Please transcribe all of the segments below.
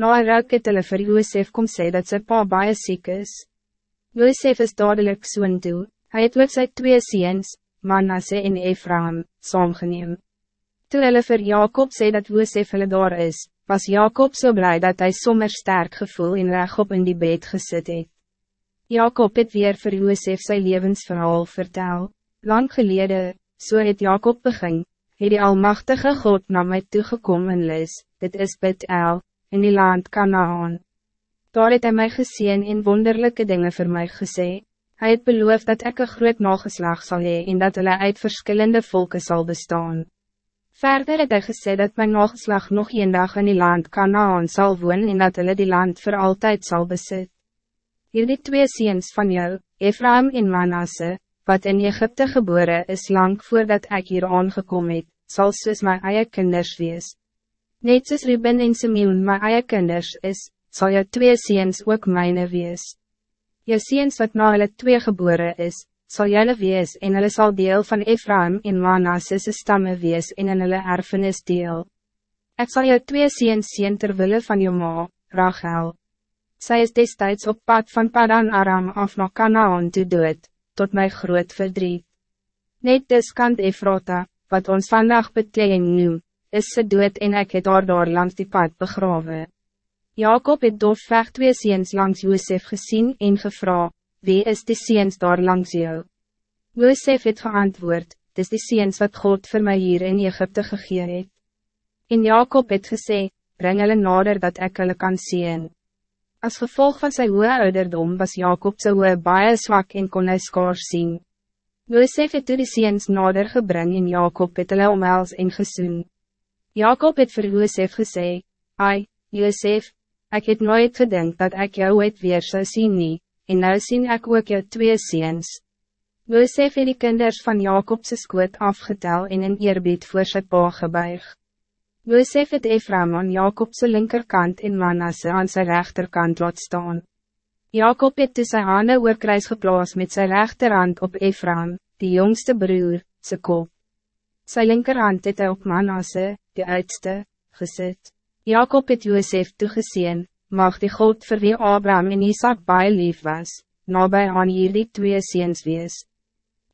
Na een ruk het hulle vir Joosef kom sê dat sy pa baie siek is. Joosef is dadelijk soon toe, hy het ook sy twee ziens, Manasse en Ephraim, saamgeneem. Toe hulle vir Jacob sê dat Joosef hulle daar is, was Jacob zo so blij dat hij sommer sterk gevoel in rechtop in die bed gezet het. Jacob het weer vir Joosef sy levensverhaal vertel. Lang geleden, so het Jacob begin, het die Almachtige God na my toegekom en lis, dit is Bethel, in die land Kanaan. Daar het hy my gezien en wonderlijke dingen voor mij gesê. Hij het beloofd dat ik een groot nageslag zal hee en dat hulle uit verschillende volken zal bestaan. Verder het hy gesê dat mijn nageslag nog een dag in die land Kanaan zal woon en dat hulle die land voor altijd zal bezitten. Hierdie twee ziens van jou, Ephraim en Manasse, wat in Egypte geboren is lang voordat ik hier aangekom het, sal soos my eie kinders wees. Net soos Ruben en Simeon my eie kinders is, zal jou twee ziens ook myne wees. Jou ziens wat na hulle twee geboren is, zal julle wees en hulle sal deel van Ephraim en Manasse se stamme wees en in hulle erfenis deel. Ik zal jou twee ziens zien terwille van jou ma, Rachel. Zij is destijds op pad van Padan Aram af naar Canaan toe dood, tot mijn groot verdriet. Net dus kant Efrata, wat ons vandaag betekent nu, is ze dood en ek het daardoor langs die pad begraven. Jacob het doorvecht twee ziens langs Joseph gezien en gevra, wie is die ziens daar langs jou? Joseph het geantwoord, dis die ziens wat God voor mij hier in Egypte gegee het. En Jacob het gesê, breng hulle nader dat ek hulle kan zien. Als gevolg van zijn hoge ouderdom was Jacob zo so baie zwak en kon hy skaars sien. Joseph het toe die seens nader gebring en Jacob het hulle omhels en gesoen. Jacob het vir Joseph gesê, Ai, Joseph, ik het nooit gedink dat ik jou ooit weer zou zien nie, en nou sien ek ook jou twee seens. Joseph het die kinders van Jacobse skoot afgetel en in eerbied voor sy pa gebuig. Joseph het Ephraim aan Jacobse linkerkant en Manasse aan zijn rechterkant laat staan. Jacob het toe sy hande oorkruis geplaas met zijn rechterhand op Ephraim, die jongste broer, sy kop. Sy linkerhand het hy op Manasse, die oudste, gezet. Jacob het Joseph toegezien, mag die God vir wie Abraham en Isaac baie lief was, nabij aan hierdie twee seens wees.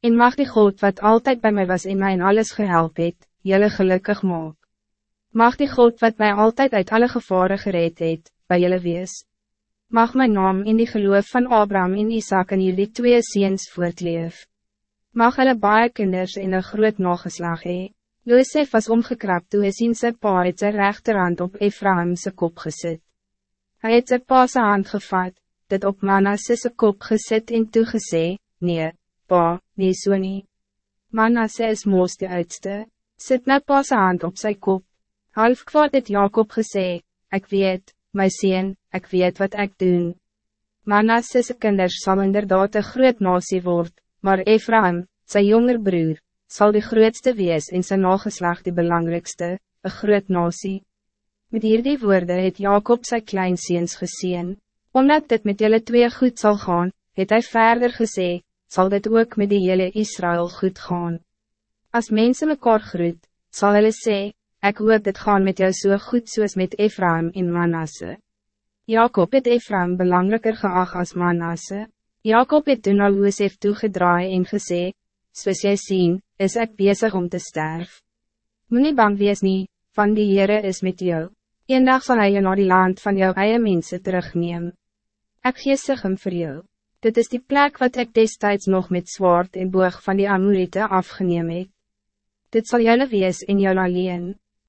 En mag die God wat altijd bij mij was en mij in alles gehelp het, jylle gelukkig maak. Mag die God wat mij altijd uit alle gevaren gereed het, bij jullie wees. Mag mijn naam in die geloof van Abraham en Isaac en jullie twee ziens voortleef. Mag hulle baie kinders in een groot nageslag hee. Joseph was omgekrapt toe hy sien sy pa het sy rechterhand op Ephraimse kop gezet. Hij het sy pa sy hand gevat, dit op Manasse kop gezet en toegesê, nee, pa, nee so nie. Manasse is moos de oudste, sit nou pa sy hand op zijn kop, Half kwaad het Jacob gesê, ik weet, my sien, ik weet wat ik doen. Manasse kinders sal inderdaad een groot nasie word, maar Ephraim, zijn jonger broer, zal de grootste wees en zijn nageslag die belangrijkste, een groot nasie. Met hierdie woorde het Jacob sy kleinseens gezien. Omdat dit met jullie twee goed zal gaan, het hij verder gesê, zal dit ook met die hele Israël goed gaan. Als mensen mekaar groet, zal hulle sê, Ik hoop dit gaan met jou so goed soos met Ephraim en Manasse. Jacob het Ephraim belangrijker geacht als Manasse. Jacob het toen al Josef toegedraai en gesê, soos jy sien, is ik bezig om te sterven. Moet nie bang wees nie, van die Heere is met jou. Eendag zal hij je naar die land van jou eie mense terugneem. Ek gee sig hem vir jou. Dit is die plek wat ik destijds nog met zwaard en boog van die Amorite afgeneem het. Dit zal jullie wees in jou alleen.